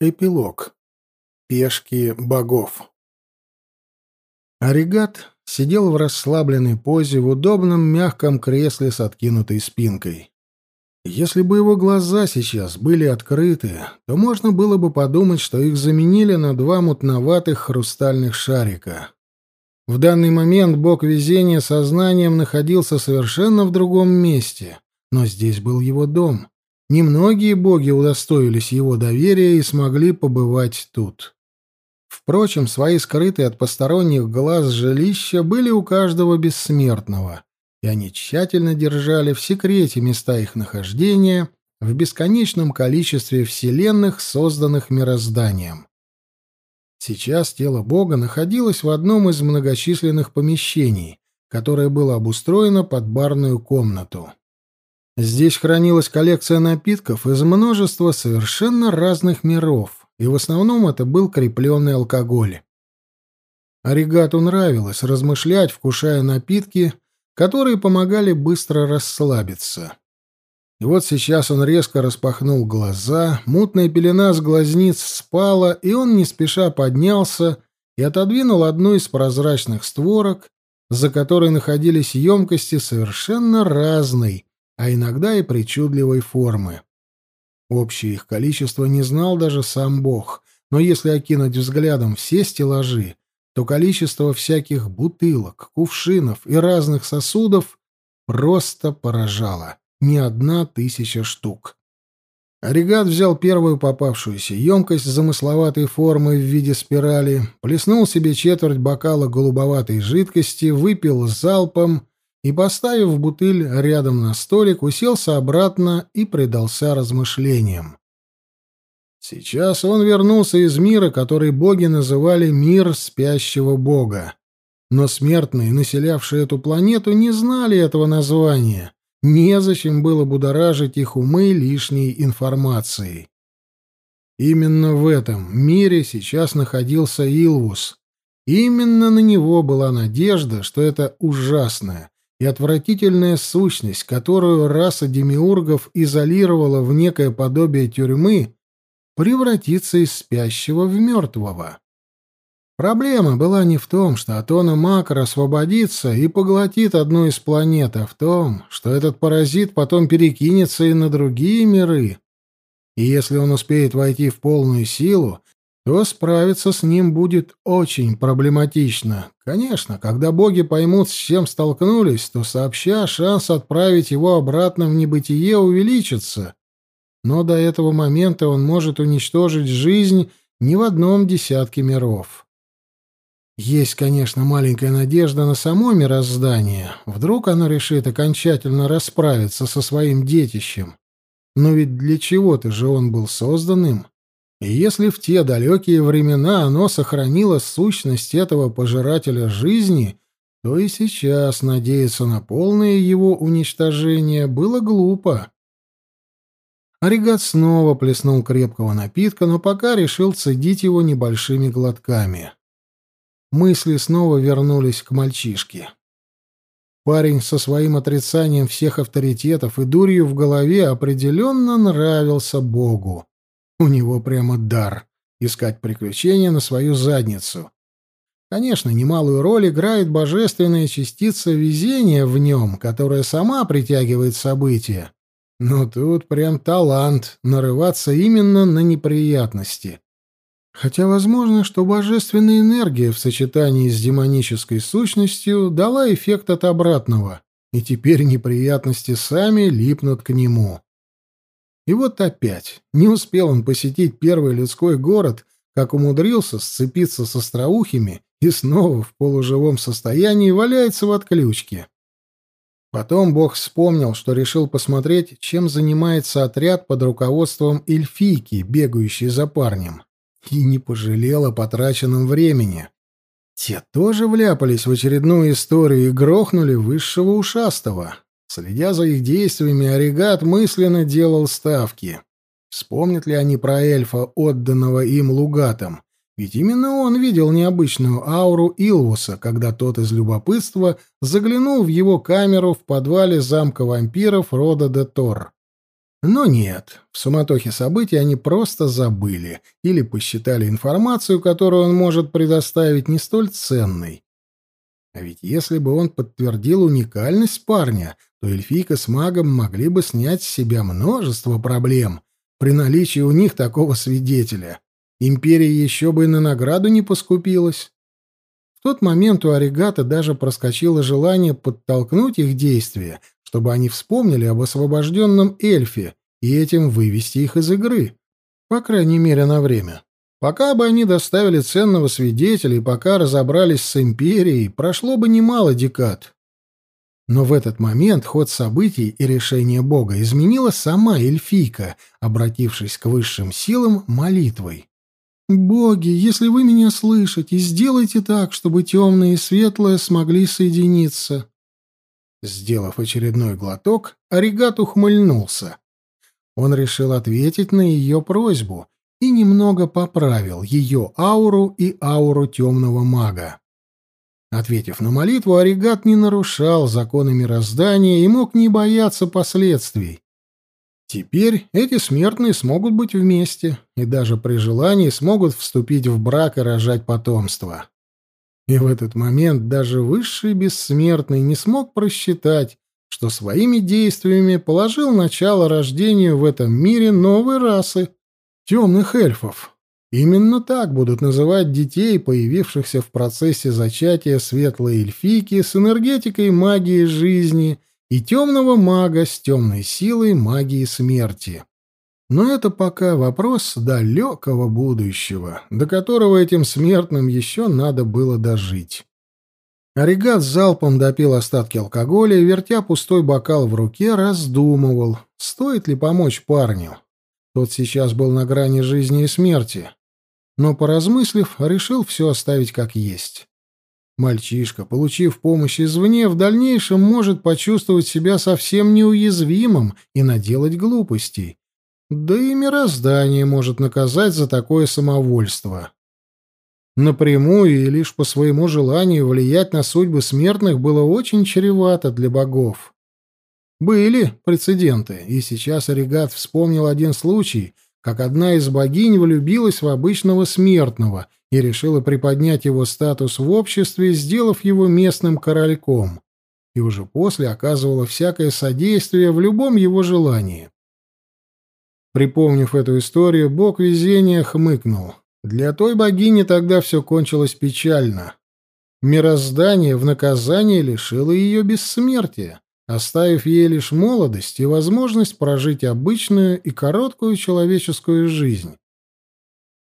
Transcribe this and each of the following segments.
Эпилог. Пешки богов. Оригат сидел в расслабленной позе в удобном мягком кресле с откинутой спинкой. Если бы его глаза сейчас были открыты, то можно было бы подумать, что их заменили на два мутноватых хрустальных шарика. В данный момент бог везения сознанием находился совершенно в другом месте, но здесь был его дом — Немногие боги удостоились его доверия и смогли побывать тут. Впрочем, свои скрытые от посторонних глаз жилища были у каждого бессмертного, и они тщательно держали в секрете места их нахождения в бесконечном количестве вселенных, созданных мирозданием. Сейчас тело бога находилось в одном из многочисленных помещений, которое было обустроено под барную комнату. Здесь хранилась коллекция напитков из множества совершенно разных миров, и в основном это был крепленный алкоголь. Оригату нравилось размышлять, вкушая напитки, которые помогали быстро расслабиться. И вот сейчас он резко распахнул глаза, мутная пелена с глазниц спала, и он не спеша поднялся и отодвинул одну из прозрачных створок, за которой находились емкости совершенно разной, а иногда и причудливой формы. Общее их количество не знал даже сам Бог, но если окинуть взглядом все стеллажи, то количество всяких бутылок, кувшинов и разных сосудов просто поражало. Не одна тысяча штук. Регат взял первую попавшуюся емкость замысловатой формы в виде спирали, плеснул себе четверть бокала голубоватой жидкости, выпил залпом и, поставив бутыль рядом на столик, уселся обратно и предался размышлениям. Сейчас он вернулся из мира, который боги называли «мир спящего бога». Но смертные, населявшие эту планету, не знали этого названия. Незачем было будоражить их умы лишней информацией. Именно в этом мире сейчас находился Илвус. Именно на него была надежда, что это ужасное, и отвратительная сущность, которую раса демиургов изолировала в некое подобие тюрьмы, превратится из спящего в мертвого. Проблема была не в том, что Атона Макар освободится и поглотит одну из планет, а в том, что этот паразит потом перекинется и на другие миры. И если он успеет войти в полную силу, то справиться с ним будет очень проблематично. Конечно, когда боги поймут, с чем столкнулись, то сообща шанс отправить его обратно в небытие увеличится. Но до этого момента он может уничтожить жизнь не в одном десятке миров. Есть, конечно, маленькая надежда на само мироздание. Вдруг оно решит окончательно расправиться со своим детищем. Но ведь для чего-то же он был созданным. Если в те далекие времена оно сохранило сущность этого пожирателя жизни, то и сейчас надеяться на полное его уничтожение было глупо. Оригат снова плеснул крепкого напитка, но пока решил цедить его небольшими глотками. Мысли снова вернулись к мальчишке. Парень со своим отрицанием всех авторитетов и дурью в голове определенно нравился Богу. У него прямо дар — искать приключения на свою задницу. Конечно, немалую роль играет божественная частица везения в нем, которая сама притягивает события. Но тут прям талант нарываться именно на неприятности. Хотя возможно, что божественная энергия в сочетании с демонической сущностью дала эффект от обратного, и теперь неприятности сами липнут к нему. И вот опять. Не успел он посетить первый людской город, как умудрился сцепиться с остроухими и снова в полуживом состоянии валяется в отключке. Потом бог вспомнил, что решил посмотреть, чем занимается отряд под руководством эльфийки, бегающей за парнем. И не пожалел о потраченном времени. Те тоже вляпались в очередную историю и грохнули высшего ушастого. Следя за их действиями, Оригат мысленно делал ставки. Вспомнят ли они про эльфа, отданного им Лугатом? Ведь именно он видел необычную ауру Илвуса, когда тот из любопытства заглянул в его камеру в подвале замка вампиров рода де Тор. Но нет, в суматохе событий они просто забыли или посчитали информацию, которую он может предоставить, не столь ценной, а ведь если бы он подтвердил уникальность парня, то эльфийка с магом могли бы снять с себя множество проблем при наличии у них такого свидетеля. Империя еще бы и на награду не поскупилась. В тот момент у Оригата даже проскочило желание подтолкнуть их действия, чтобы они вспомнили об освобожденном эльфе и этим вывести их из игры, по крайней мере на время. Пока бы они доставили ценного свидетеля и пока разобрались с империей, прошло бы немало декад. Но в этот момент ход событий и решение Бога изменила сама эльфийка, обратившись к высшим силам молитвой. «Боги, если вы меня слышите, сделайте так, чтобы темное и светлое смогли соединиться». Сделав очередной глоток, Оригат ухмыльнулся. Он решил ответить на ее просьбу — и немного поправил ее ауру и ауру темного мага. Ответив на молитву, Оригат не нарушал законы мироздания и мог не бояться последствий. Теперь эти смертные смогут быть вместе и даже при желании смогут вступить в брак и рожать потомство. И в этот момент даже высший бессмертный не смог просчитать, что своими действиями положил начало рождению в этом мире новой расы, темных эльфов. Именно так будут называть детей, появившихся в процессе зачатия светлой эльфийки с энергетикой магии жизни и темного мага с темной силой магии смерти. Но это пока вопрос далекого будущего, до которого этим смертным еще надо было дожить. Оригат залпом допил остатки алкоголя и, вертя пустой бокал в руке, раздумывал, стоит ли помочь парню. Тот сейчас был на грани жизни и смерти, но, поразмыслив, решил все оставить как есть. Мальчишка, получив помощь извне, в дальнейшем может почувствовать себя совсем неуязвимым и наделать глупостей. Да и мироздание может наказать за такое самовольство. Напрямую и лишь по своему желанию влиять на судьбы смертных было очень чревато для богов. Были прецеденты, и сейчас Орегат вспомнил один случай, как одна из богинь влюбилась в обычного смертного и решила приподнять его статус в обществе, сделав его местным корольком, и уже после оказывала всякое содействие в любом его желании. Припомнив эту историю, бог везения хмыкнул. Для той богини тогда все кончилось печально. Мироздание в наказание лишило ее бессмертия оставив ей лишь молодость и возможность прожить обычную и короткую человеческую жизнь.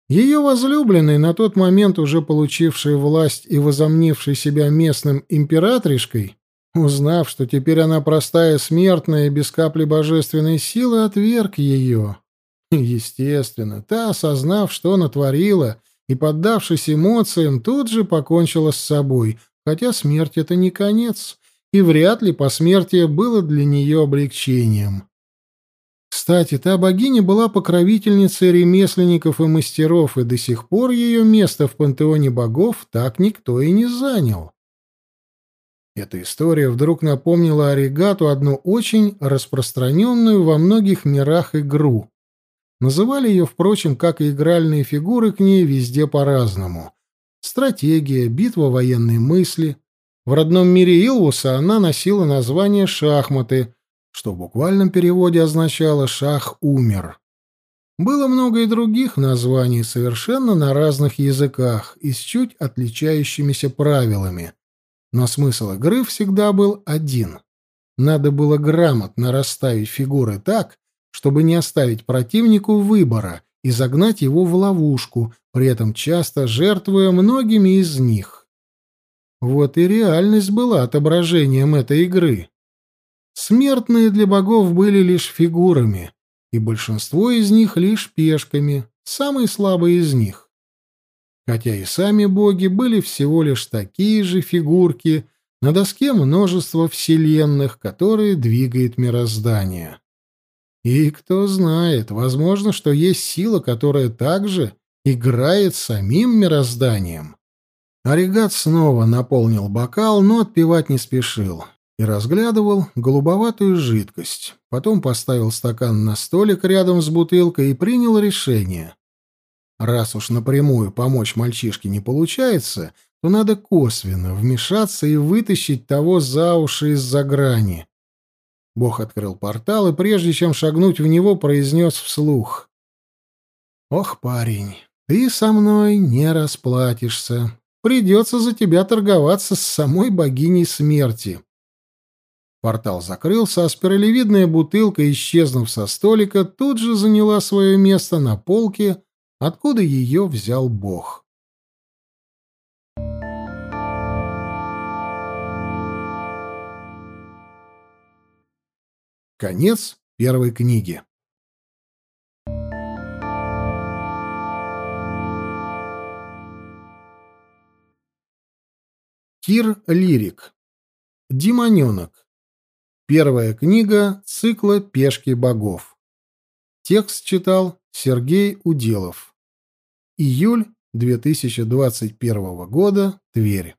Ее возлюбленный, на тот момент уже получивший власть и возомнивший себя местным императришкой, узнав, что теперь она простая смертная и без капли божественной силы, отверг ее. Естественно, та, осознав, что натворила, и, поддавшись эмоциям, тут же покончила с собой, хотя смерть — это не конец — и вряд ли посмертие было для нее облегчением. Кстати, та богиня была покровительницей ремесленников и мастеров, и до сих пор ее место в пантеоне богов так никто и не занял. Эта история вдруг напомнила Оригату одну очень распространенную во многих мирах игру. Называли ее, впрочем, как и игральные фигуры к ней везде по-разному. Стратегия, битва военной мысли — в родном мире Илвуса она носила название «шахматы», что в буквальном переводе означало «шах умер». Было много и других названий, совершенно на разных языках и с чуть отличающимися правилами. Но смысл игры всегда был один. Надо было грамотно расставить фигуры так, чтобы не оставить противнику выбора и загнать его в ловушку, при этом часто жертвуя многими из них. Вот и реальность была отображением этой игры. Смертные для богов были лишь фигурами, и большинство из них лишь пешками, самые слабые из них. Хотя и сами боги были всего лишь такие же фигурки, на доске множества вселенных, которые двигает мироздание. И кто знает, возможно, что есть сила, которая также играет самим мирозданием. Оригат снова наполнил бокал, но отпивать не спешил и разглядывал голубоватую жидкость. Потом поставил стакан на столик рядом с бутылкой и принял решение. Раз уж напрямую помочь мальчишке не получается, то надо косвенно вмешаться и вытащить того за уши из-за грани. Бог открыл портал и, прежде чем шагнуть в него, произнес вслух. «Ох, парень, ты со мной не расплатишься придется за тебя торговаться с самой богиней смерти. Портал закрылся, а спиралевидная бутылка, исчезнув со столика, тут же заняла свое место на полке, откуда ее взял бог. Конец первой книги. Кир Лирик. Демоненок. Первая книга цикла «Пешки богов». Текст читал Сергей Уделов. Июль 2021 года. Тверь.